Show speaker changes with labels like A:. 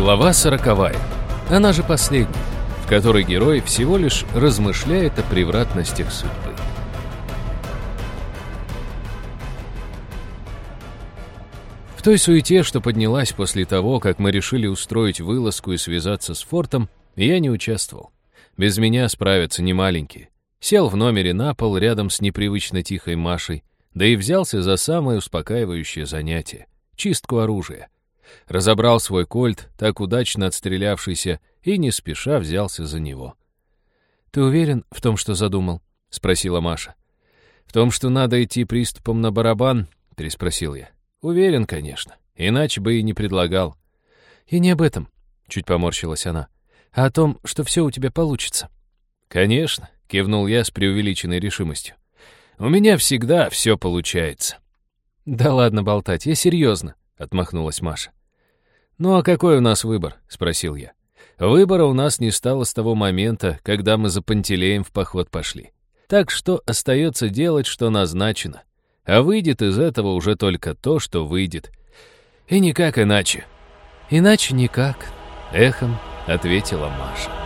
A: Глава сороковая, она же последняя, в которой герой всего лишь размышляет о превратностях судьбы. В той суете, что поднялась после того, как мы решили устроить вылазку и связаться с фортом, я не участвовал. Без меня справятся немаленькие. Сел в номере на пол рядом с непривычно тихой Машей, да и взялся за самое успокаивающее занятие — чистку оружия. Разобрал свой кольт, так удачно отстрелявшийся, и не спеша взялся за него. «Ты уверен в том, что задумал?» — спросила Маша. «В том, что надо идти приступом на барабан?» — переспросил я. «Уверен, конечно. Иначе бы и не предлагал». «И не об этом», — чуть поморщилась она, «а о том, что все у тебя получится». «Конечно», — кивнул я с преувеличенной решимостью. «У меня всегда все получается». «Да ладно болтать, я серьезно», — отмахнулась Маша. «Ну а какой у нас выбор?» — спросил я. Выбора у нас не стало с того момента, когда мы за Пантелеем в поход пошли. Так что остается делать, что назначено. А выйдет из этого уже только то, что выйдет. И никак иначе. Иначе никак, эхом ответила Маша.